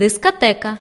дискотека.